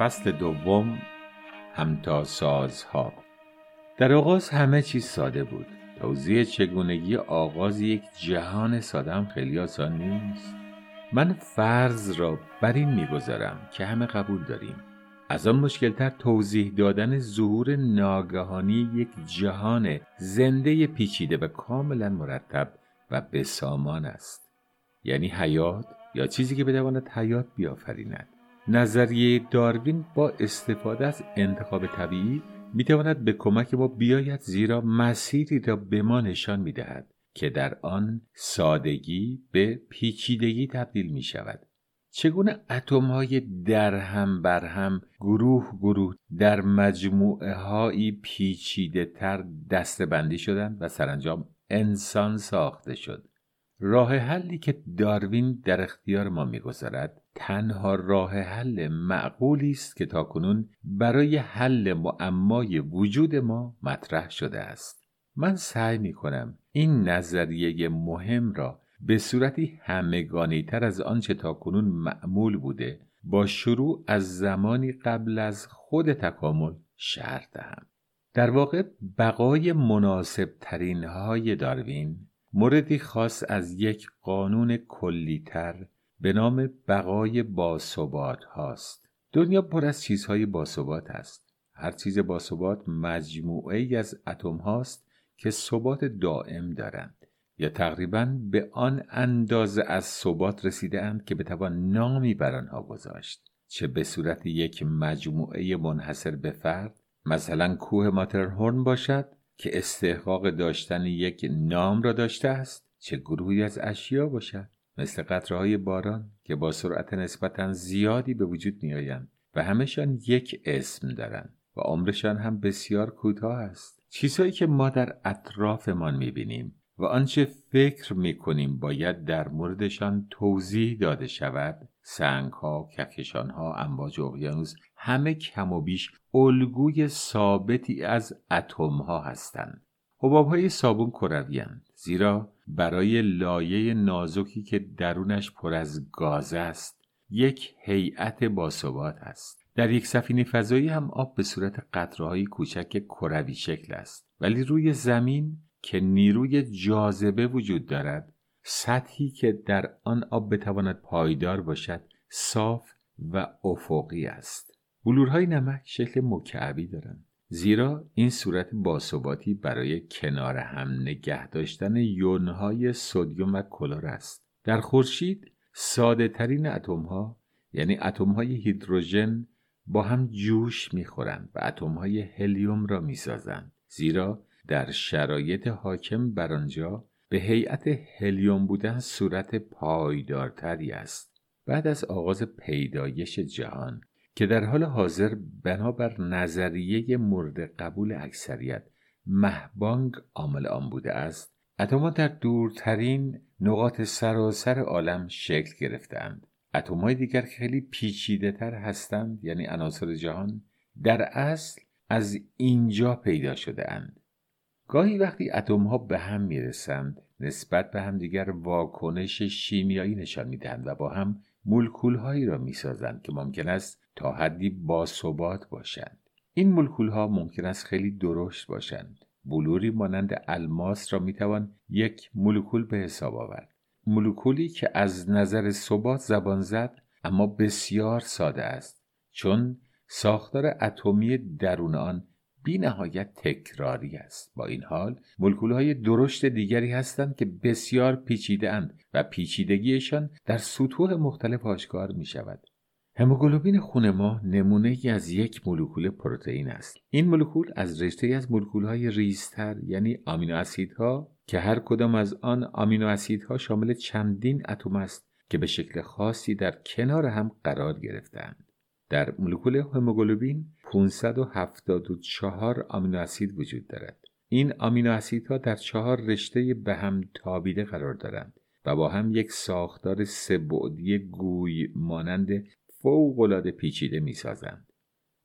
فصل دوم همتا سازها در آغاز همه چیز ساده بود. توضیح چگونگی آغاز یک جهان ساده هم خیلی آسان نیست. من فرض را بر این می‌گذارم که همه قبول داریم. از آن مشکلتر توضیح دادن ظهور ناگهانی یک جهان زنده پیچیده و کاملا مرتب و بسامان است. یعنی حیات یا چیزی که بتواند حیات بیافریند. نظریه داروین با استفاده از انتخاب طبیعی می‌تواند به کمک ما بیاید زیرا مسیری را به ما نشان می‌دهد که در آن سادگی به پیچیدگی تبدیل می شود چگونه اتم های در هم بر هم گروه گروه در مجموعه هایی پیچیده تر دسته بندی شدند و سرانجام انسان ساخته شد؟ راه حلی که داروین در اختیار ما می‌گذارد تنها راه حل معقولی است که تاکنون برای حل معمای وجود ما مطرح شده است. من سعی می کنم این نظریه مهم را به صورتی همگانی تر از آنچه تاکنون معمول بوده با شروع از زمانی قبل از خود تکامل شرح دهم. در واقع بقای مناسب ترین های داروین موردی خاص از یک قانون کلیتر به نام بقای باثبات هاست. دنیا پر از چیزهای باثبات است هر چیز باثبات مجموعه ای از اتم هاست که ثبات دائم دارند یا تقریبا به آن اندازه از ثبات رسیده اند که بتوان نامی بر آنها گذاشت. چه به صورت یک مجموعه منحصر به فرد مثلا کوه ماترهورن باشد که استحقاق داشتن یک نام را داشته است چه گروهی از اشیا باشد. مثل قطرهای باران که با سرعت نسبتا زیادی به وجود میآیند و همهشان یک اسم دارند و عمرشان هم بسیار کوتاه است. چیزهایی که ما در اطرافمان می‌بینیم و آنچه فکر می‌کنیم باید در موردشان توضیح داده شود سنگ ها کهکشان ها امواج اقیانوس همه کم و بیش الگوی ثابتی از اتم ها هستند. حباب های صابون کروی زیرا برای لایه نازکی که درونش پر از گاز است یک هیئت باثبات است. در یک سفینه فضایی هم آب به صورت قطره‌های کوچک کروی شکل است. ولی روی زمین که نیروی جاذبه وجود دارد سطحی که در آن آب بتواند پایدار باشد صاف و افقی است. بلورهای نمک شکل مکعبی دارند. زیرا این صورت باثباتی برای کنار هم نگه داشتن یونهای سودیوم و کلور است. در خورشید ساده ترین اتم ها یعنی اتم های هیدروژن با هم جوش می‌خورند و اتم های هلیوم را می‌سازند. زیرا در شرایط حاکم بر آنجا به هیئت هلیوم بودن صورت پایدارتری است. بعد از آغاز پیدایش جهان که در حال حاضر بنابر نظریه مورد قبول اکثریت مهبانگ عامل آن بوده است اتمها در دورترین نقاط سراسر عالم شکل گرفتند اتمهای دیگر که خیلی پیچیده تر هستند یعنی عناصر جهان در اصل از اینجا پیدا شده اند گاهی وقتی اتم ها به هم می‌رسند نسبت به همدیگر واکنش شیمیایی نشان می‌دهند و با هم مولکول هایی را می‌سازند که ممکن است تا حدی باثبات باشند. این مولکول ها ممکن است خیلی درشت باشند. بلوری مانند الماس را می‌توان یک مولکول به حساب آورد. مولکولی که از نظر ثبات زبان زد اما بسیار ساده است. چون ساختار اتمی درون آن بی نهایت تکراری است. با این حال مولکول های درشت دیگری هستند که بسیار پیچیده اند و پیچیدگیشان در سطوح مختلف آشکار می شود هموگلوبین خون ما نمونه ای از یک مولکول پروتئین است. این مولکول از رشته از مولکول های ریزتر یعنی آمینو اسیدها که هر کدام از آن آمینو اسیدها شامل چندین اتم است که به شکل خاصی در کنار هم قرار گرفتند در مولکول هموگلوبین 574 آمینو اسید وجود دارد. این آمینو اسیدها در چهار رشته به هم تابیده قرار دارند و با هم یک ساختار سهبعدی گوی مانند فوقالعاده پیچیده می‌سازند.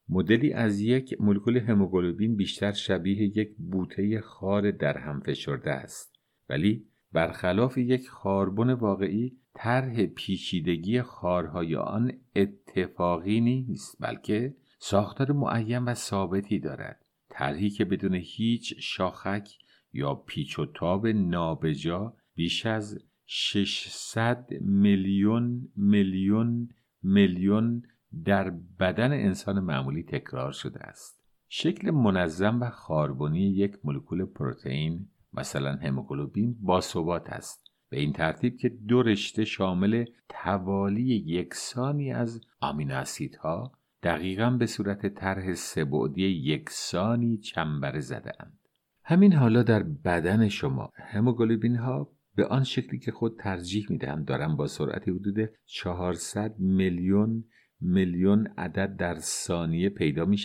مدلی از یک مولکول هموگلوبین بیشتر شبیه یک بوته خار در هم فشرده است ولی برخلاف یک خاربن واقعی طرح پیچیدگی خارهای آن اتفاقی نیست بلکه ساختار معین و ثابتی دارد. طرحی که بدون هیچ شاخک یا پیچ و تاب نابجا بیش از 600 میلیون میلیون میلیون در بدن انسان معمولی تکرار شده است. شکل منظم و خاربونی یک مولکول پروتئین مثلا هموگلوبین با ثبات است. به این ترتیب که دو رشته شامل توالی یکسانی از آمینو اسیدها دقیقا به صورت طرح سهبعدی یکسانی چنبره زدهاند. همین حالا در بدن شما هموگلوبین ها به آن شکلی که خود ترجیح می‌دهند دارن با سرعت حدود 400 میلیون میلیون عدد در ثانیه پیدا می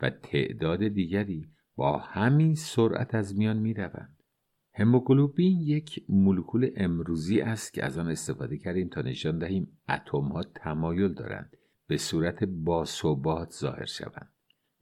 و تعداد دیگری با همین سرعت از میان می روند. هموگلوبین یک مولکول امروزی است که از آن استفاده کردیم تا نشان دهیم اتم ها تمایل دارند به صورت باثبات ظاهر شوند.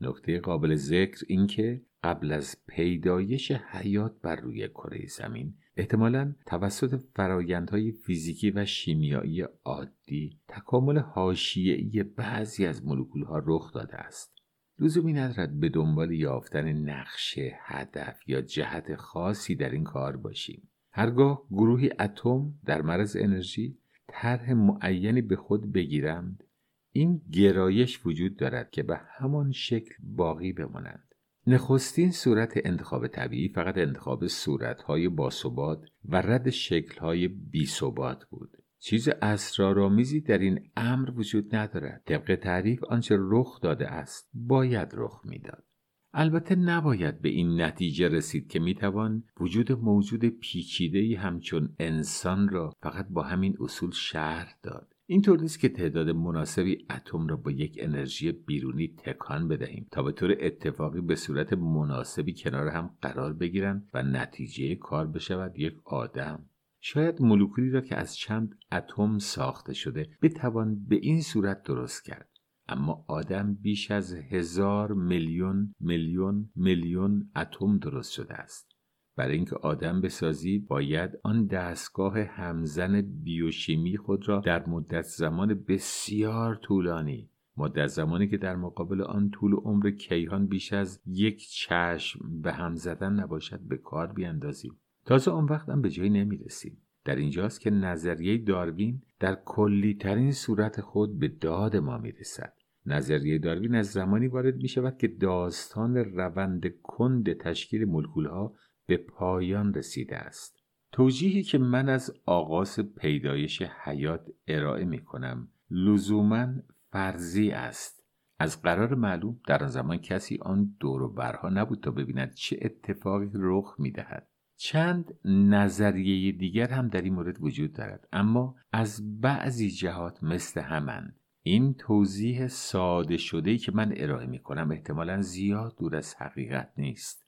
نکته قابل ذکر اینکه قبل از پیدایش حیات بر روی کره زمین احتمالا توسط فرایندهای فیزیکی و شیمیایی عادی تکامل حاشیه‌ای بعضی از مولکولها رخ داده است. لزومی ندارد به دنبال یافتن نقشه هدف یا جهت خاصی در این کار باشیم. هرگاه گروهی اتم در مرز انرژی طرح معینی به خود بگیرند این گرایش وجود دارد که به همان شکل باقی بمانند. نخستین صورت انتخاب طبیعی فقط انتخاب صورتهای باثبات و رد شکلهای بیثبات بود. چیز اسرارآمیزی در این امر وجود ندارد. طبق تعریف آنچه رخ داده است باید رخ می‌داد. البته نباید به این نتیجه رسید که می‌توان وجود موجود پیچیده‌ای همچون انسان را فقط با همین اصول شهر داد. اینطور نیست که تعداد مناسبی اتم را با یک انرژی بیرونی تکان بدهیم تا به طور اتفاقی به صورت مناسبی کنار هم قرار بگیرند و نتیجه کار بشود. یک آدم شاید مولکولی را که از چند اتم ساخته شده بتوان به این صورت درست کرد. اما آدم بیش از هزار میلیون میلیون میلیون اتم درست شده است. برای اینکه آدم بسازی باید آن دستگاه همزن بیوشیمی خود را در مدت زمان بسیار طولانی. مدت زمانی که در مقابل آن طول عمر کیهان بیش از یک چشم به هم زدن نباشد به کار بیاندازیم تازه آن وقت هم به جایی نمی‌رسیم. در اینجاست که نظریه داروین در کلی ترین صورت خود به داد ما می‌رسد. نظریه داروین از زمانی وارد می شود که داستان روند کند تشکیل مولکولها به پایان رسیده است. توجیهی که من از آغاز پیدایش حیات ارائه می کنم لزوما فرضی است. از قرار معلوم در آن زمان کسی آن دور و برها نبود تا ببیند چه اتفاقی رخ می دهد. چند نظریه دیگر هم در این مورد وجود دارد اما از بعضی جهات مثل همند. این توضیح ساده شده که من ارائه می کنم احتمالا زیاد دور از حقیقت نیست.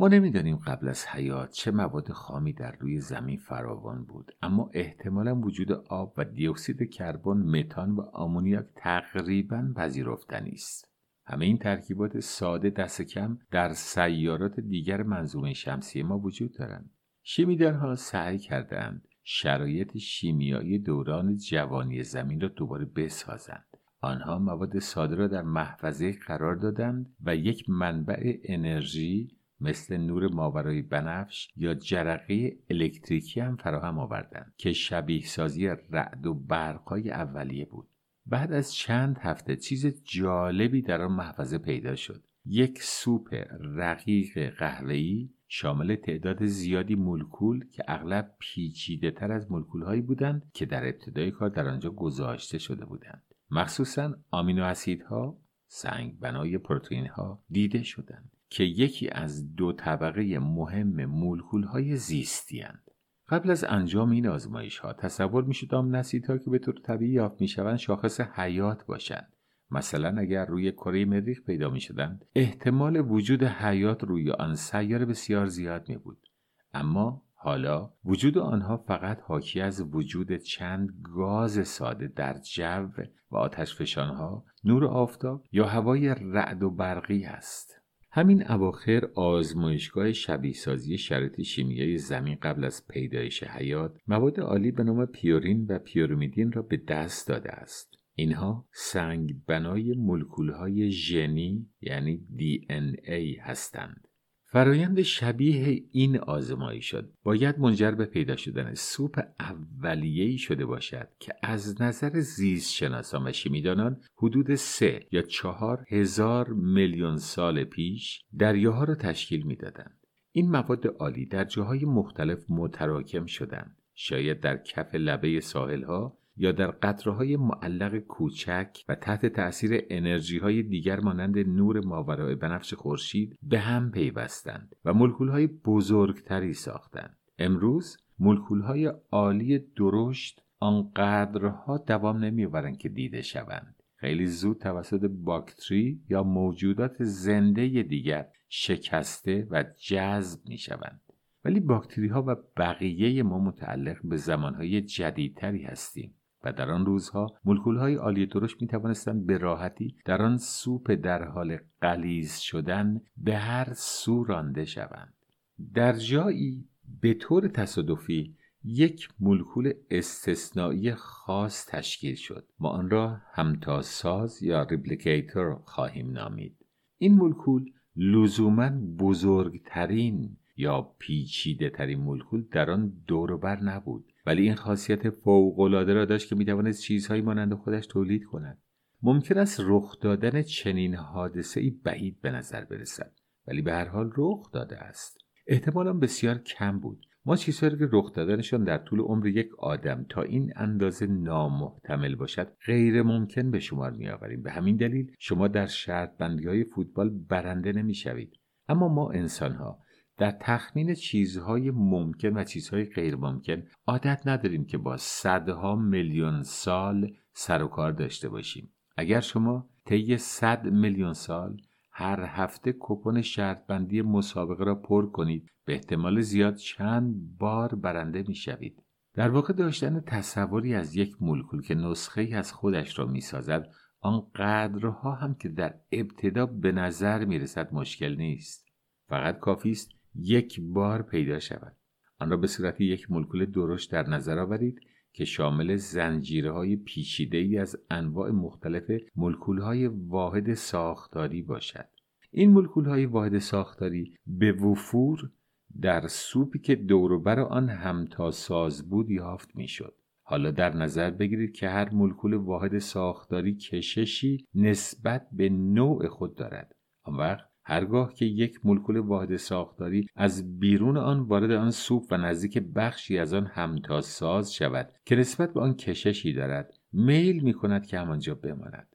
ما نمی‌دانیم قبل از حیات چه مواد خامی در روی زمین فراوان بود اما احتمالا وجود آب و دیوکسید کربن متان و آمونیاک تقریبا پذیرفتنی است. همه این ترکیبات ساده دست کم در سیارات دیگر منظومه شمسی ما وجود دارند. شیمیدانها سعی کردند شرایط شیمیایی دوران جوانی زمین را دوباره بسازند. آنها مواد ساده را در محفظه قرار دادند و یک منبع انرژی مثل نور ماورای بنفش یا جرقه الکتریکی هم فراهم آوردند که شبیه سازی رعد و برقای اولیه بود. بعد از چند هفته چیز جالبی در آن محفظه پیدا شد. یک سوپ رقیق قهوه‌ای شامل تعداد زیادی مولکول که اغلب پیچیده تر از مولکول هایی بودند که در ابتدای کار در آنجا گذاشته شده بودند. مخصوصا آمینو اسیدها سنگ بنای پروتئین ها دیده شدند. که یکی از دو طبقه مهم مولکول های زیستی هند. قبل از انجام این آزمایش ها تصور می شد آم ها که به طور طبیعی یافت می شوند شاخص حیات باشند. مثلا اگر روی کره مریخ پیدا می شدند احتمال وجود حیات روی آن سیاره بسیار زیاد می بود اما حالا وجود آنها فقط حاکی از وجود چند گاز ساده در جو و آتش ها، نور آفتاب یا هوای رعد و برقی است همین اواخر آزمایشگاه شبیه سازی شرط شیمیایی زمین قبل از پیدایش حیات مواد عالی به نام پیورین و پیورومیدین را به دست داده است. اینها سنگ بنای ملکولهای ژنی یعنی ای هستند. فرایند شبیه این آزمایی شد. باید منجر به پیدا شدن سوپ اولیه‌ای شده باشد که از نظر زیست شناسان و شیمیدانان حدود سه یا چهار هزار میلیون سال پیش دریاها را تشکیل می‌دادند. این مواد عالی در جاهای مختلف متراکم شدند. شاید در کف لبه ساحلها یا در قطره‌های معلق کوچک و تحت تأثیر انرژی های دیگر مانند نور ماورای بنفش خورشید به هم پیوستند و های بزرگتری ساختند. امروز های عالی درشت آنقدرها دوام نمیآورند که دیده شوند. خیلی زود توسط باکتری یا موجودات زنده دیگر شکسته و جذب می شوند. ولی باکتری ها و بقیه ما متعلق به زمانهای جدیدتری هستیم. و در آن روزها های عالی درشت می توانستند به راحتی در آن سوپ در حال قلیز شدن به هر سو رانده شوند. در جایی به طور تصادفی یک مولکول استثنایی خاص تشکیل شد. ما آن را همتاساز یا ریپلیکیتر خواهیم نامید. این مولکول لزوما بزرگترین یا پیچیده ترین مولکول در آن دوروبر نبود. ولی این خاصیت فوقالعاده را داشت که می‌توانست چیزهایی مانند خودش تولید کند. ممکن است رخ دادن چنین حادثه ای بعید به نظر برسد ولی به هر حال رخ داده است. احتمالا بسیار کم بود. ما چیزهایی که رخ دادنشان در طول عمر یک آدم تا این اندازه نامحتمل باشد غیر ممکن به شمار می آوریم به همین دلیل شما در شرط بندی های فوتبال برنده نمی شوید اما ما انسان ها در تخمین چیزهای ممکن و چیزهای غیر ممکن عادت نداریم که با صدها میلیون سال سر و کار داشته باشیم اگر شما طی صد میلیون سال هر هفته کپون شرط بندی مسابقه را پر کنید به احتمال زیاد چند بار برنده می شوید. در واقع داشتن تصوری از یک مولکول که نسخه از خودش را می سازد آن قدرها هم که در ابتدا به نظر می رسد مشکل نیست. فقط کافی است یک بار پیدا شود. آن را به صورت یک مولکول درشت در نظر آورید که شامل زنجیره های پیچیده ای از انواع مختلف مولکول های واحد ساختاری باشد. این مولکول های واحد ساختاری به وفور در سوپی که دوروبر آن همتا ساز بود یافت می‌شد. حالا در نظر بگیرید که هر مولکول واحد ساختاری کششی نسبت به نوع خود دارد. آن وقت هرگاه که یک مولکول واحد ساختاری از بیرون آن وارد آن سوپ و نزدیک بخشی از آن همتا ساز شود که نسبت به آن کششی دارد میل می کند که همانجا بماند.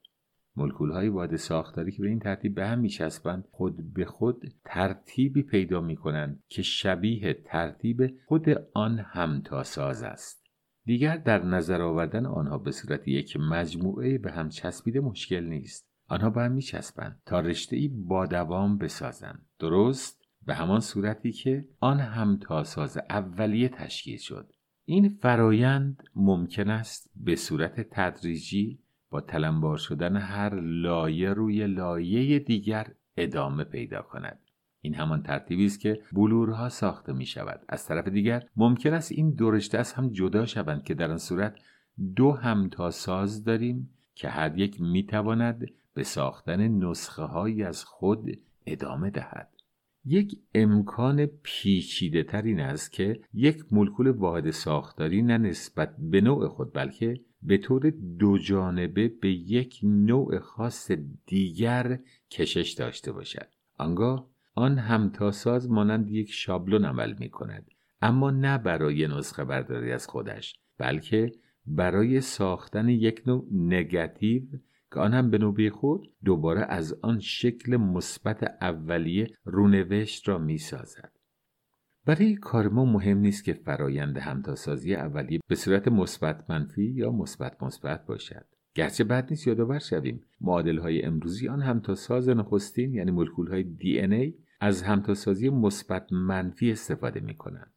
مولکول های واحد ساختاری که به این ترتیب به هم میچسبند خود به خود ترتیبی پیدا می کنند که شبیه ترتیب خود آن همتا ساز است. دیگر در نظر آوردن آنها به صورت یک مجموعه به هم چسبیده مشکل نیست. آنها به هم میچسبند تا رشته ای با دوام بسازند. درست؟ به همان صورتی که آن هم تا ساز اولیه تشکیل شد. این فرایند ممکن است به صورت تدریجی با تلمبار شدن هر لایه روی لایه دیگر ادامه پیدا کند. این همان ترتیبی است که بلورها ساخته می شود از طرف دیگر ممکن است این دو رشته از هم جدا شوند که در آن صورت دو همتا ساز داریم که هر یک می تواند به ساختن نسخه هایی از خود ادامه دهد. یک امکان پیچیده تر این است که یک مولکول واحد ساختاری نه نسبت به نوع خود بلکه به طور دو جانبه به یک نوع خاص دیگر کشش داشته باشد. آنگاه آن همتاساز مانند یک شابلون عمل می کند اما نه برای نسخه برداری از خودش بلکه برای ساختن یک نوع نگاتیو که آن هم به نوبه خود دوباره از آن شکل مثبت اولیه رونوشت را می سازد. برای کار ما مهم نیست که فرایند همتاسازی اولیه به صورت مثبت منفی یا مثبت مثبت باشد. گرچه بعد نیست یادآور شویم معادل های امروزی آن همتاساز نخستین یعنی مولکول های دی ای از همتاسازی مثبت منفی استفاده می کنند.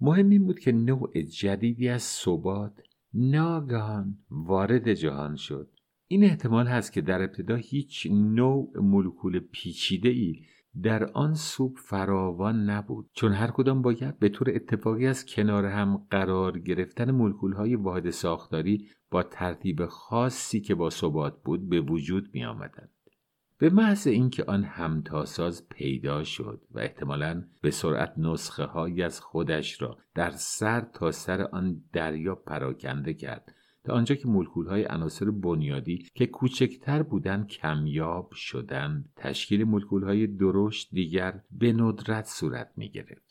مهم این بود که نوع جدیدی از ثبات ناگهان وارد جهان شد این احتمال هست که در ابتدا هیچ نوع مولکول پیچیده ای در آن سوپ فراوان نبود چون هر کدام باید به طور اتفاقی از کنار هم قرار گرفتن مولکول های واحد ساختاری با ترتیب خاصی که با ثبات بود به وجود می آمدند. به محض اینکه آن همتاساز پیدا شد و احتمالا به سرعت نسخه های از خودش را در سر تا سر آن دریا پراکنده کرد تا آنجا که مولکول های عناصر بنیادی که کوچکتر بودند کمیاب شدند تشکیل مولکول های درشت دیگر به ندرت صورت می گرفت.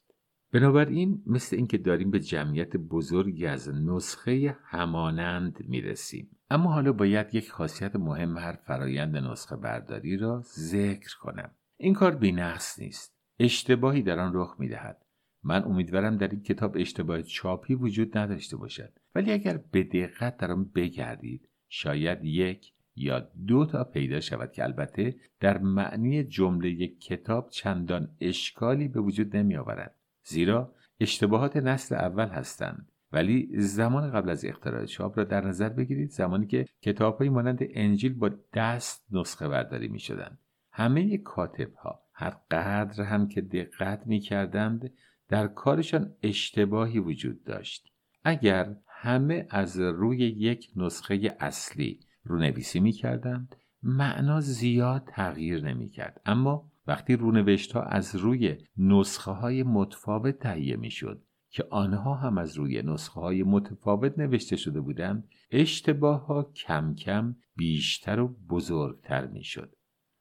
بنابراین مثل اینکه داریم به جمعیت بزرگی از نسخه همانند می رسیم. اما حالا باید یک خاصیت مهم هر فرایند نسخه برداری را ذکر کنم. این کار بینقص نیست. اشتباهی در آن رخ می دهد. من امیدوارم در این کتاب اشتباه چاپی وجود نداشته باشد ولی اگر به دقت در آن بگردید شاید یک یا دو تا پیدا شود که البته در معنی جمله کتاب چندان اشکالی به وجود نمی آورد زیرا اشتباهات نسل اول هستند. ولی زمان قبل از اختراع چاپ را در نظر بگیرید. زمانی که کتابهایی مانند انجیل با دست نسخه برداری می شدند همه کاتب ها هر قدر هم که دقت می کردند در کارشان اشتباهی وجود داشت. اگر همه از روی یک نسخه اصلی رونویسی می کردند معنا زیاد تغییر نمی کرد اما وقتی رونوشت ها از روی نسخه های متفاوت تهیه می شد که آنها هم از روی نسخه های متفاوت نوشته شده بودند اشتباه ها کم کم بیشتر و بزرگتر می شد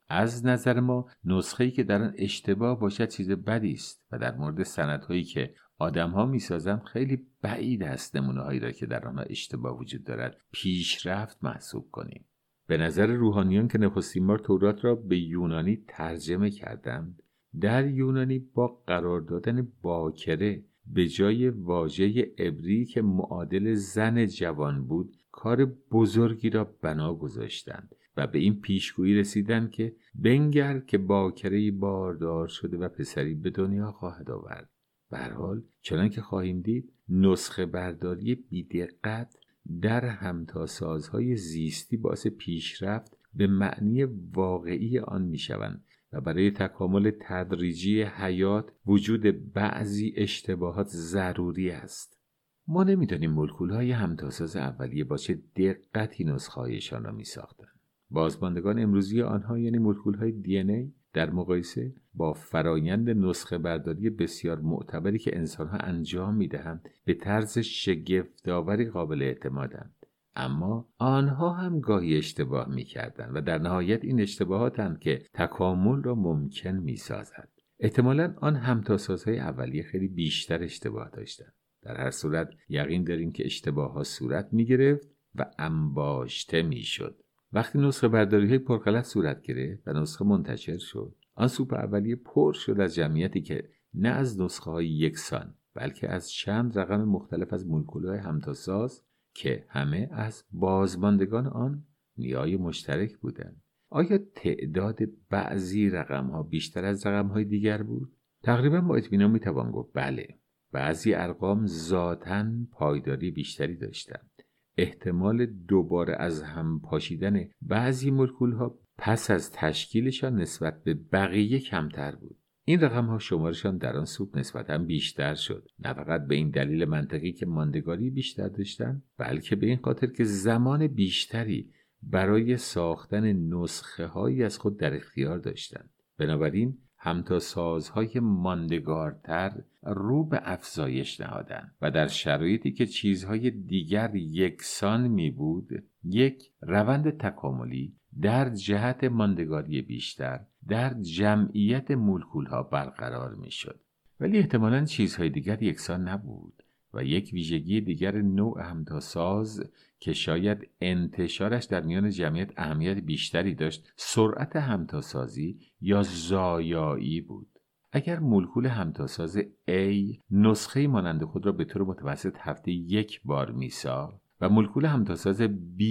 از نظر ما نسخه که در آن اشتباه باشد چیز بدی است و در مورد سندهایی که آدمها می‌سازند خیلی بعید است نمونه را که در آنها اشتباه وجود دارد پیشرفت محسوب کنیم. به نظر روحانیان که نخستین بار تورات را به یونانی ترجمه کردند در یونانی با قرار دادن باکره به جای واژه عبری که معادل زن جوان بود کار بزرگی را بنا گذاشتند و به این پیشگویی رسیدند که بنگر که باکره باردار شده و پسری به دنیا خواهد آورد. به حال چنان که خواهیم دید نسخه برداری بیدقت در همتاسازهای زیستی باعث پیشرفت به معنی واقعی آن می‌شوند و برای تکامل تدریجی حیات وجود بعضی اشتباهات ضروری است. ما نمی‌دانیم مولکول های همتاساز اولیه با چه دقتی نسخههایشان را میساختند. بازماندگان امروزی آنها یعنی مولکول های دی در مقایسه با فرایند نسخه برداری بسیار معتبری که انسانها انجام می‌دهند به طرز شگفتآوری قابل اعتمادند. اما آنها هم گاهی اشتباه می‌کردند و در نهایت این اشتباهاتند که تکامل را ممکن می‌سازد. احتمالا آن همتاسازهای اولیه خیلی بیشتر اشتباه داشتند. در هر صورت یقین داریم که اشتباه ها صورت می گرفت و انباشته می شد. وقتی نسخه برداری های پرغلط صورت گرفت و نسخه منتشر شد آن سوپ اولیه پر شد از جمعیتی که نه از نسخه های یکسان بلکه از چند رقم مختلف از های همتاساز که همه از بازماندگان آن نیای مشترک بودند. آیا تعداد بعضی رقم ها بیشتر از رقم های دیگر بود؟ تقریبا با اطمینان می‌توان گفت بله. بعضی ارقام ذاتا پایداری بیشتری داشتند. احتمال دوباره از هم پاشیدن بعضی مولکول ها پس از تشکیلشان نسبت به بقیه کمتر بود. این رقم ها شمارشان در آن سوپ نسبتا بیشتر شد. نه فقط به این دلیل منطقی که ماندگاری بیشتر داشتند بلکه به این خاطر که زمان بیشتری برای ساختن نسخه هایی از خود در اختیار داشتند. بنابراین همتا سازهای ماندگارتر رو به افزایش نهادند و در شرایطی که چیزهای دیگر یکسان می بود یک روند تکاملی در جهت ماندگاری بیشتر در جمعیت مولکول ها برقرار می شد. ولی احتمالا چیزهای دیگر یکسان نبود و یک ویژگی دیگر نوع همتاساز که شاید انتشارش در میان جمعیت اهمیت بیشتری داشت سرعت همتاسازی یا زایایی بود. اگر مولکول همتاساز A نسخه مانند خود را به طور متوسط هفته یک بار میساخت و مولکول همتاساز B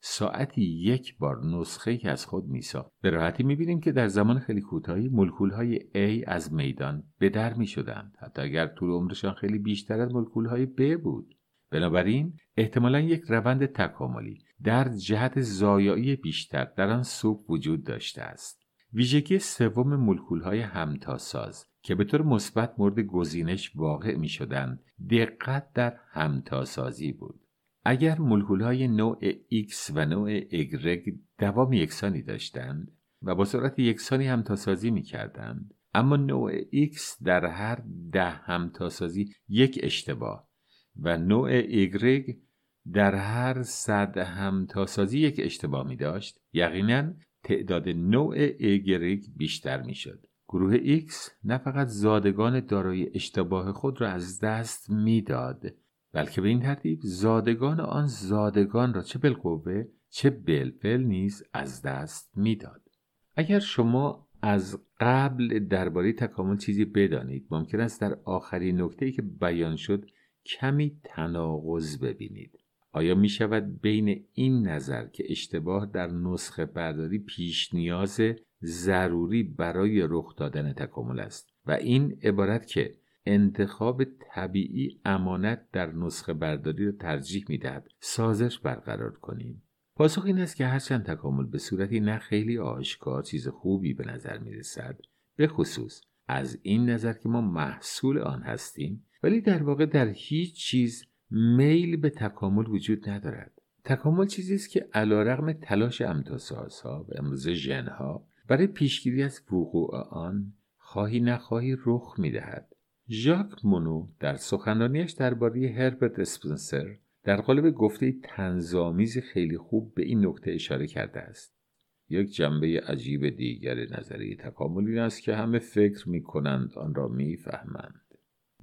ساعتی یک بار نسخه از خود میساخت. به راحتی می‌بینیم که در زمان خیلی کوتاهی مولکول های A از میدان به در می‌شدند. حتی اگر طول عمرشان خیلی بیشتر از مولکول های B بود. بنابراین احتمالا یک روند تکاملی در جهت زایایی بیشتر در آن سوپ وجود داشته است. ویژگی سوم مولکول های همتاساز که به طور مثبت مورد گزینش واقع می شدن دقت در همتاسازی بود. اگر مولکول های نوع X و نوع Y دوام یکسانی داشتند و با سرعت یکسانی همتاسازی می کردند اما نوع X در هر ده همتاسازی یک اشتباه و نوع Y در هر صد همتاسازی یک اشتباه می داشت یقینا تعداد نوع Y بیشتر می شد. گروه X نه فقط زادگان دارای اشتباه خود را از دست می‌داد بلکه به این ترتیب زادگان آن زادگان را چه بالقوه چه بالفعل نیز از دست می‌داد. اگر شما از قبل درباره تکامل چیزی بدانید ممکن است در آخرین نکته که بیان شد کمی تناقض ببینید. آیا می شود بین این نظر که اشتباه در نسخه برداری پیش نیاز ضروری برای رخ دادن تکامل است و این عبارت که انتخاب طبیعی امانت در نسخه برداری را ترجیح می دهد سازش برقرار کنیم. پاسخ این است که هرچند تکامل به صورتی نه خیلی آشکار چیز خوبی به نظر می رسد به خصوص از این نظر که ما محصول آن هستیم ولی در واقع در هیچ چیز میل به تکامل وجود ندارد. تکامل چیزی است که علیرغم تلاش امتاسازها و امروز ژنها برای پیشگیری از وقوع آن خواهی نخواهی رخ می‌دهد. ژاک مونو در سخنرانیش درباره هربرت اسپنسر در قالب گفته تنظامیز خیلی خوب به این نکته اشاره کرده است. یک جنبه عجیب دیگر نظریه تکامل این است که همه فکر می کنند آن را می‌فهمند.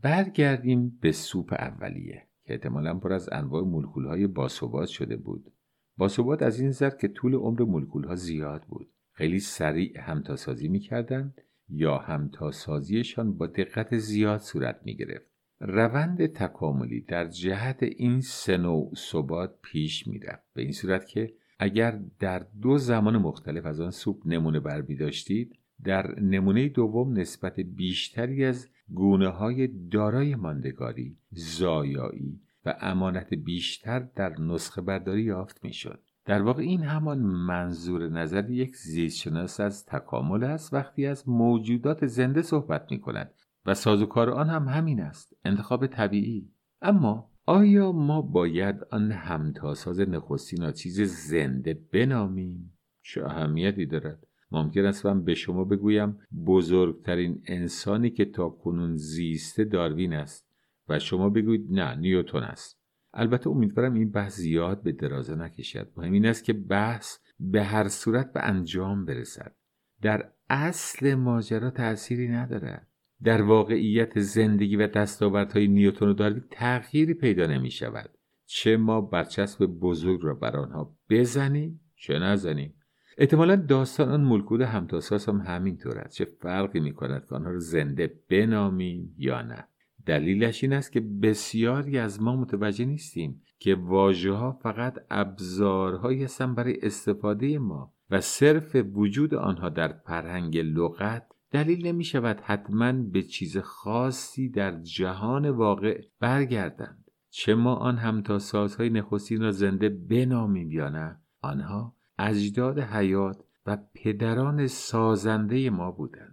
برگردیم به سوپ اولیه که احتمالا پر از انواع مولکول های باثبات شده بود. باثبات از این نظر که طول عمر مولکول ها زیاد بود. خیلی سریع همتاسازی می‌کردند یا همتاسازیشان با دقت زیاد صورت می گرفت. روند تکاملی در جهت این سه نوع ثبات پیش می‌رفت به این صورت که اگر در دو زمان مختلف از آن سوپ نمونه برمی داشتید در نمونه دوم نسبت بیشتری از گونه های دارای ماندگاری، زایایی و امانت بیشتر در نسخه برداری یافت می شد. در واقع این همان منظور نظر یک زیستشناس از تکامل است وقتی از موجودات زنده صحبت می کند و سازوکار آن هم همین است انتخاب طبیعی. اما آیا ما باید آن همتاساز نخستین را چیز زنده بنامیم؟ چه اهمیتی دارد؟ ممکن است من به شما بگویم بزرگترین انسانی که تا کنون زیسته داروین است و شما بگویید نه نیوتون است. البته امیدوارم این بحث زیاد به درازه نکشد. مهم این است که بحث به هر صورت به انجام برسد. در اصل ماجرا تأثیری ندارد در واقعیت زندگی و دستاوردهای نیوتن و داروین تغییری پیدا نمی شود چه ما برچسب بزرگ را بر آنها بزنیم چه نزنیم. احتمالا داستان آن ملکود همتاساس هم همینطور است. چه فرقی می کند که آنها را زنده بنامیم یا نه. دلیلش این است که بسیاری از ما متوجه نیستیم که واژه ها فقط ابزارهایی هستند برای استفاده ما و صرف وجود آنها در فرهنگ لغت دلیل نمی شود حتما به چیز خاصی در جهان واقع برگردند. چه ما آن همتاسازهای نخستین را زنده بنامیم یا نه آنها اجداد حیات و پدران سازنده ما بودند.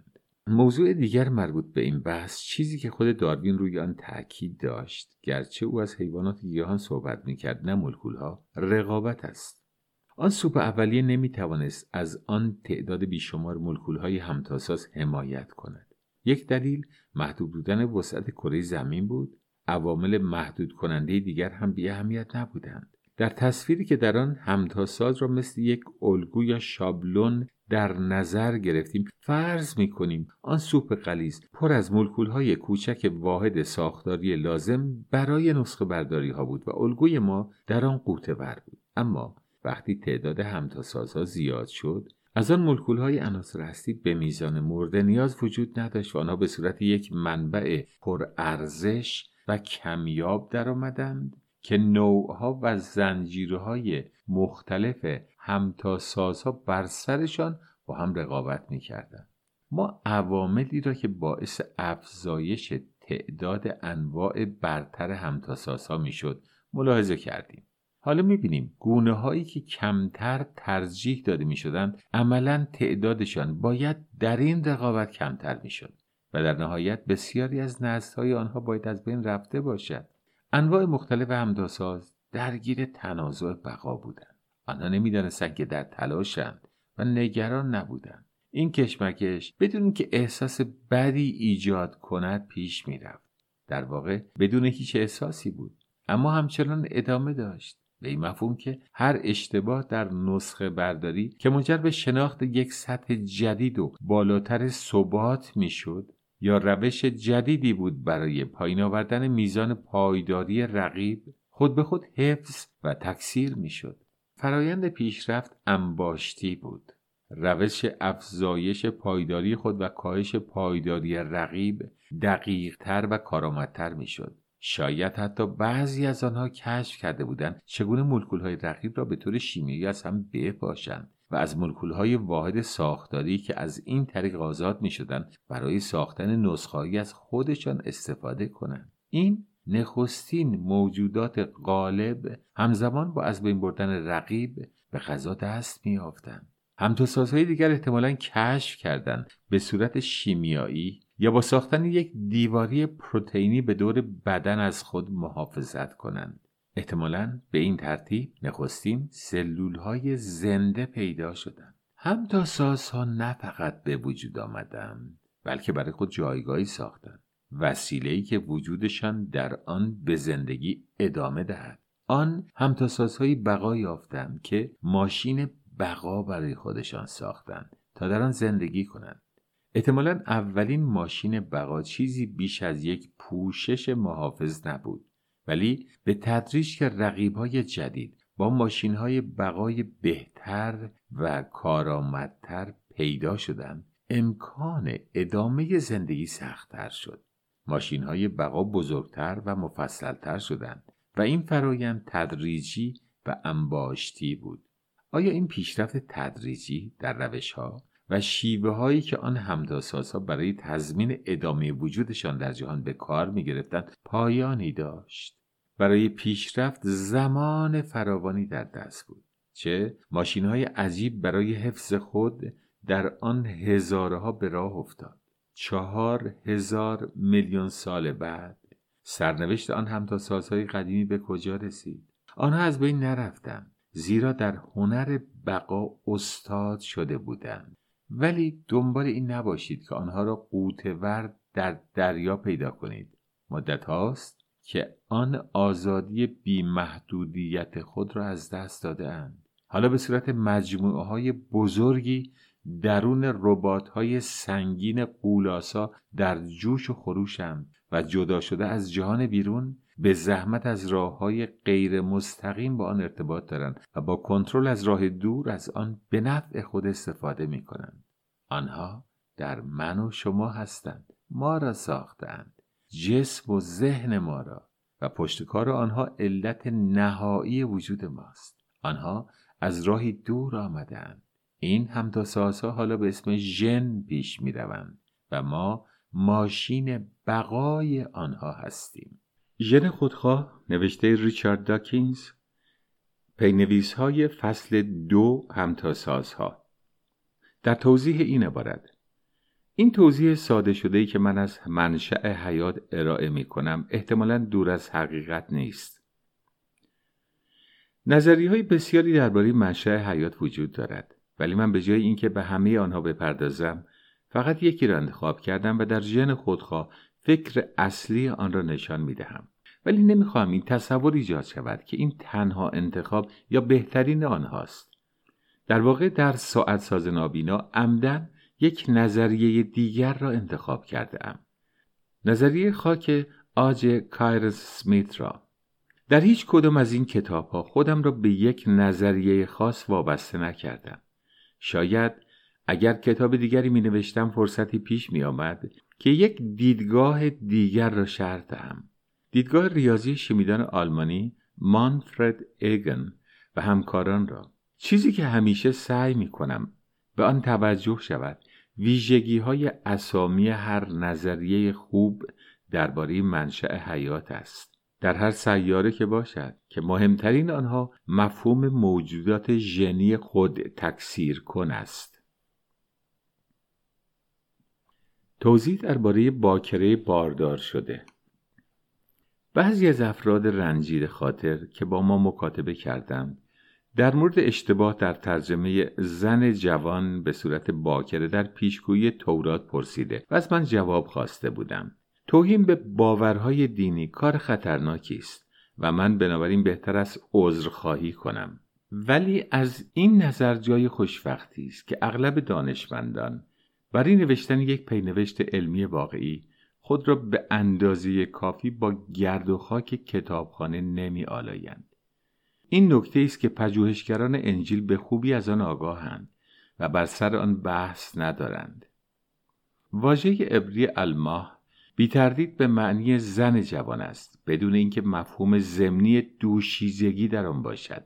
موضوع دیگر مربوط به این بحث چیزی که خود داروین روی آن تاکید داشت گرچه او از حیوانات گیاهان صحبت می‌کرد نه ملکولها رقابت است. آن سوپ اولیه نمی‌توانست از آن تعداد بیشمار ملکولهای همتاساس حمایت کند. یک دلیل محدود بودن وسعت کره زمین بود. عوامل محدود کننده دیگر هم بی اهمیت نبودند. در تصویری که در آن همتاساز را مثل یک الگو یا شابلون در نظر گرفتیم فرض می کنیم آن سوپ قلیز پر از های کوچک واحد ساختاری لازم برای نسخه برداری ها بود و الگوی ما در آن قوطه ور بود. اما وقتی تعداد همتاسازها زیاد شد از آن های عناصر هستی به میزان مورد نیاز وجود نداشت و آنها به صورت یک منبع پرارزش و کمیاب درآمدند. که نوعها و زنجیرهای مختلف همتاسازها بر سرشان با هم رقابت می‌کردند ما عواملی را که باعث افزایش تعداد انواع برتر همتاسازها می‌شد ملاحظه کردیم. حالا می‌بینیم گونه هایی که کمتر ترجیح داده می‌شدند عملا تعدادشان باید در این رقابت کمتر می‌شد و در نهایت بسیاری از های آنها باید از بین رفته باشد. انواع مختلف همداساز درگیر تنازع بقا بودند. آنها نمی‌دانستند که در تلاشند و نگران نبودند. این کشمکش بدون که احساس بدی ایجاد کند پیش می‌رفت. در واقع بدون هیچ احساسی بود. اما همچنان ادامه داشت. به این مفهوم که هر اشتباه در نسخه برداری که منجر به شناخت یک سطح جدید و بالاتر ثبات می‌شد یا روش جدیدی بود برای پایین آوردن میزان پایداری رقیب خود به خود حفظ و تکثیر می‌شد. فرایند پیشرفت انباشتی بود. روش افزایش پایداری خود و کاهش پایداری رقیب دقیقتر و کارآمدتر می‌شد. شاید حتی بعضی از آنها کشف کرده بودند چگونه مولکولهای رقیب را به طور شیمیایی از هم بپاشند. و از مولکولهای واحد ساختاری که از این طریق آزاد می شدن برای ساختن نسخهایی از خودشان استفاده کنند. این نخستین موجودات غالب همزمان با از بین بردن رقیب به غذا دست می آفتند همتاسازهای دیگر احتمالا کشف کردند به صورت شیمیایی یا با ساختن یک دیواری پروتئینی به دور بدن از خود محافظت کنند. احتمالا به این ترتیب نخستین سلول های زنده پیدا شدند. هم تا سازها نه فقط به وجود آمدند بلکه برای خود جایگاهی ساختند. وسیله‌ای که وجودشان در آن به زندگی ادامه دهد. آن همتاسازهایی بقا یافتند که ماشین بقا برای خودشان ساختند تا در آن زندگی کنند. احتمالا اولین ماشین بقا چیزی بیش از یک پوشش محافظ نبود. ولی به تدریج که رقیبهای جدید با ماشین های بقای بهتر و کارآمدتر پیدا شدند امکان ادامه زندگی سختتر شد. ماشین های بقا بزرگتر و مفصلتر شدند و این فرایند تدریجی و انباشتی بود. آیا این پیشرفت تدریجی در روش ها و شیوه هایی که آن همداسازها برای تضمین ادامه وجودشان در جهان به کار می گرفتند پایانی داشت؟ برای پیشرفت زمان فراوانی در دست بود. چه ماشین های عجیب برای حفظ خود در آن هزارها به راه افتاد. چهار هزار میلیون سال بعد. سرنوشت آن همتاسازهای قدیمی به کجا رسید؟ آنها از بین نرفتند زیرا در هنر بقا استاد شده بودند. ولی دنبال این نباشید که آنها را قوتور در دریا پیدا کنید. مدت هاست که آن آزادی بیمحدودیت خود را از دست داده اند. حالا به صورت مجموعه های بزرگی درون ربات های سنگین قولاسا در جوش و خروشند و جدا شده از جهان بیرون به زحمت از راه های غیر مستقیم با آن ارتباط دارند و با کنترل از راه دور از آن به نفع خود استفاده می کنند. آنها در من و شما هستند ما را ساختند جسم و ذهن ما را و پشتکار آنها علت نهایی وجود ماست. آنها از راهی دور آمدند این همتاسازها حالا به اسم ژن پیش می روند و ما ماشین بقای آنها هستیم. ژن خودخواه نوشته ریچارد داکینز پینویس های فصل دو همتاسازها در توضیح این عبارت این توضیح ساده شده ای که من از منشأ حیات ارائه می کنم احتمالا دور از حقیقت نیست. نظری های بسیاری درباره منشأ حیات وجود دارد ولی من به جای اینکه به همه آنها بپردازم فقط یکی را انتخاب کردم و در ژن خودخواه فکر اصلی آن را نشان می دهم. ولی نمی‌خواهم این تصور ایجاد شود که این تنها انتخاب یا بهترین آنهاست. در واقع در ساعت ساز نابینا عمدن یک نظریه دیگر را انتخاب کرده ام. نظریه خاک آج کایرس سمیت را در هیچ کدام از این کتاب ها خودم را به یک نظریه خاص وابسته نکردم. شاید اگر کتاب دیگری می نوشتم فرصتی پیش می آمد که یک دیدگاه دیگر را شرط دهم. دیدگاه ریاضی شیمیدان آلمانی مانفرد ایگن و همکاران را چیزی که همیشه سعی می کنم به آن توجه شود ویژگی های اسامی هر نظریه خوب درباره منشأ حیات است. در هر سیاره که باشد که مهمترین آنها مفهوم موجودات ژنی خود تکثیر کن است. توضیح درباره باکره باردار شده. بعضی از افراد رنجید خاطر که با ما مکاتبه کردند. در مورد اشتباه در ترجمه زن جوان به صورت باکره در پیشگویی تورات پرسیده. و از من جواب خواسته بودم. توهین به باورهای دینی کار خطرناکی است و من بنابراین بهتر است عذرخواهی کنم. ولی از این نظر جای خوشوقتی است که اغلب دانشمندان برای نوشتن یک پینوشت علمی واقعی خود را به اندازه کافی با گرد و خاک کتابخانه نمی آلایند. این نکته است که پژوهشگران انجیل به خوبی از آن آگاهند و بر سر آن بحث ندارند. واژه عبری الماه بی تردید به معنی زن جوان است بدون اینکه مفهوم ضمنی دوشیزگی در آن باشد.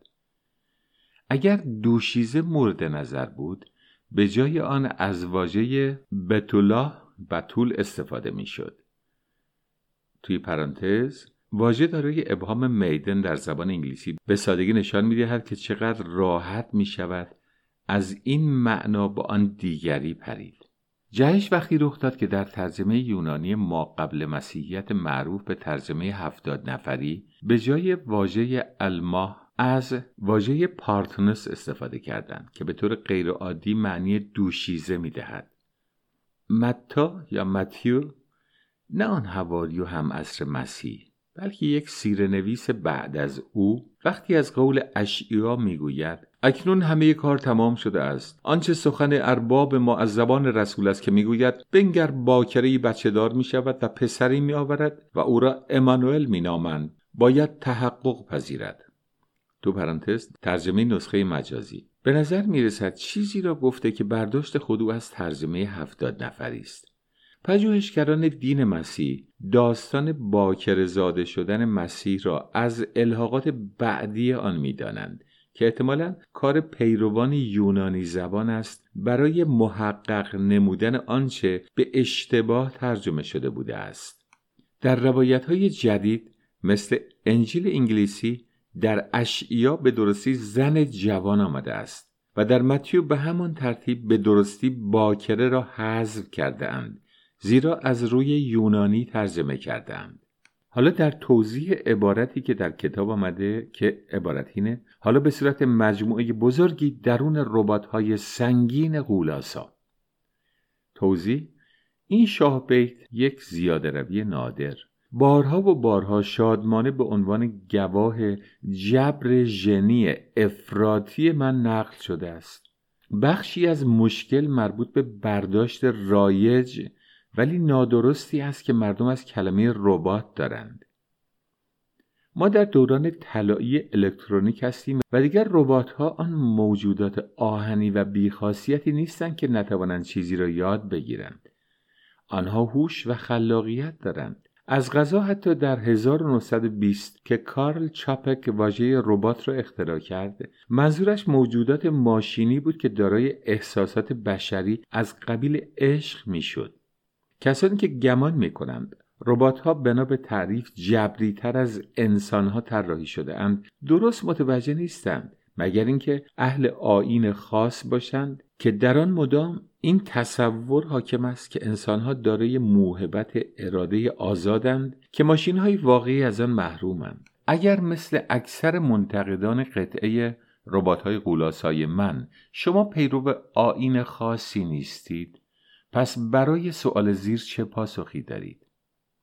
اگر دوشیزه مورد نظر بود به جای آن از واژه بتولا بطول استفاده می‌شد. توی پرانتز واژه دارای ابهام میدن در زبان انگلیسی به سادگی نشان می‌دهد که چقدر راحت می شود از این معنا با آن دیگری پرید. جهش وقتی رخ داد که در ترجمه یونانی ما قبل مسیحیت معروف به ترجمه هفتاد نفری به جای واژه الماه از واژه پارتنس استفاده کردند که به طور غیرعادی معنی دوشیزه می‌دهد. متا یا متیو نه آن هواری و هم اصر مسیح بلکه یک نویس بعد از او وقتی از قول اشعیا می‌گوید اکنون همه کار تمام شده است. آنچه سخن ارباب ما از زبان رسول است که می‌گوید بنگر باکره بچه دار می شود و پسری می آورد و او را امانوئل می نامند باید تحقق پذیرد. تو پرانتز ترجمه نسخه مجازی. به نظر می رسد چیزی را گفته که برداشت خود از ترجمه هفتاد نفری است. پژوهشگران دین مسیح داستان باکر زاده شدن مسیح را از الحاقات بعدی آن می‌دانند که احتمالا کار پیروان یونانی زبان است برای محقق نمودن آنچه به اشتباه ترجمه شده بوده است. در روایت های جدید مثل انجیل انگلیسی در اشعیا به درستی زن جوان آمده است و در متیو به همان ترتیب به درستی باکره را حذف کرده اند. زیرا از روی یونانی ترجمه کردند حالا در توضیح عبارتی که در کتاب آمده که عبارت اینه حالا به صورت مجموعه بزرگی درون ربات های سنگین غولاسا توضیح این شاه بیت یک زیاده روی نادر. بارها و بارها شادمانه به عنوان گواه جبر ژنی افراطی من نقل شده است. بخشی از مشکل مربوط به برداشت رایج ولی نادرستی است که مردم از کلمه ربات دارند. ما در دوران طلایی الکترونیک هستیم و دیگر ربات ها آن موجودات آهنی و بیخاصیتی نیستند که نتوانند چیزی را یاد بگیرند. آنها هوش و خلاقیت دارند. از غذا حتی در 1920 که کارل چاپک واژه ربات را اختراع کرد منظورش موجودات ماشینی بود که دارای احساسات بشری از قبیل عشق می‌شد. کسانی که گمان می کنند ربات ها بنا به تعریف جبری تر از انسان ها طراحی شده اند درست متوجه نیستند مگر اینکه اهل آین خاص باشند که در آن مدام این تصور حاکم است که انسانها دارای موهبت اراده آزادند که ماشین های واقعی از آن محرومند. اگر مثل اکثر منتقدان قطعه ربات های قولاسای من شما پیرو آین خاصی نیستید پس برای سوال زیر چه پاسخی دارید؟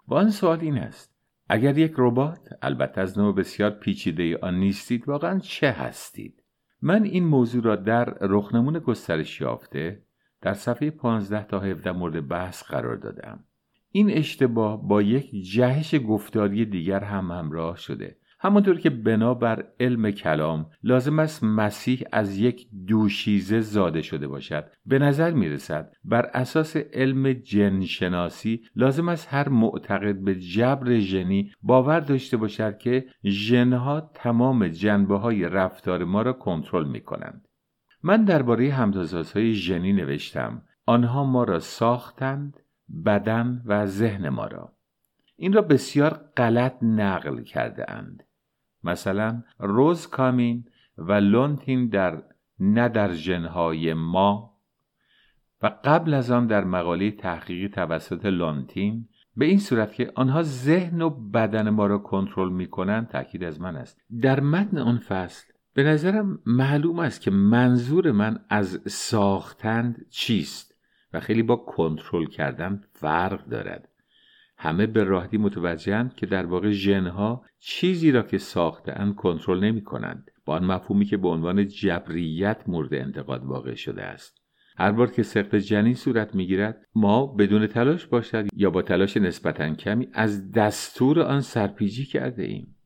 و آن سوال این است اگر یک ربات البته از نوع بسیار پیچیده آن نیستید واقعا چه هستید؟ من این موضوع را در رخنمون گسترش یافته در صفحه 15 تا 17 مورد بحث قرار دادم. این اشتباه با یک جهش گفتاری دیگر هم همراه شده همانطور که بنابر علم کلام لازم است مسیح از یک دوشیزه زاده شده باشد. به نظر می رسد بر اساس علم جنشناسی لازم است هر معتقد به جبر ژنی باور داشته باشد که ژنها تمام جنبه های رفتار ما را کنترل می کنند من درباره همتازازهای ژنی نوشتم. آنها ما را ساختند بدن و ذهن ما را. این را بسیار غلط نقل کرده اند مثلا روز کامین و لونتین در نه در جنهای ما و قبل از آن در مقاله تحقیقی توسط لونتین به این صورت که آنها ذهن و بدن ما را کنترل می کنند تاکید از من است. در متن آن فصل به نظرم معلوم است که منظور من از ساختند چیست و خیلی با کنترل کردن فرق دارد. همه به راحتی متوجهند که در واقع ژنها چیزی را که ساختهاند کنترل نمی کنند با آن مفهومی که به عنوان جبریت مورد انتقاد واقع شده است. هر بار که سقط جنین صورت می‌گیرد ما بدون تلاش باشد یا با تلاش نسبتا کمی از دستور آن سرپیچی کرده ایم.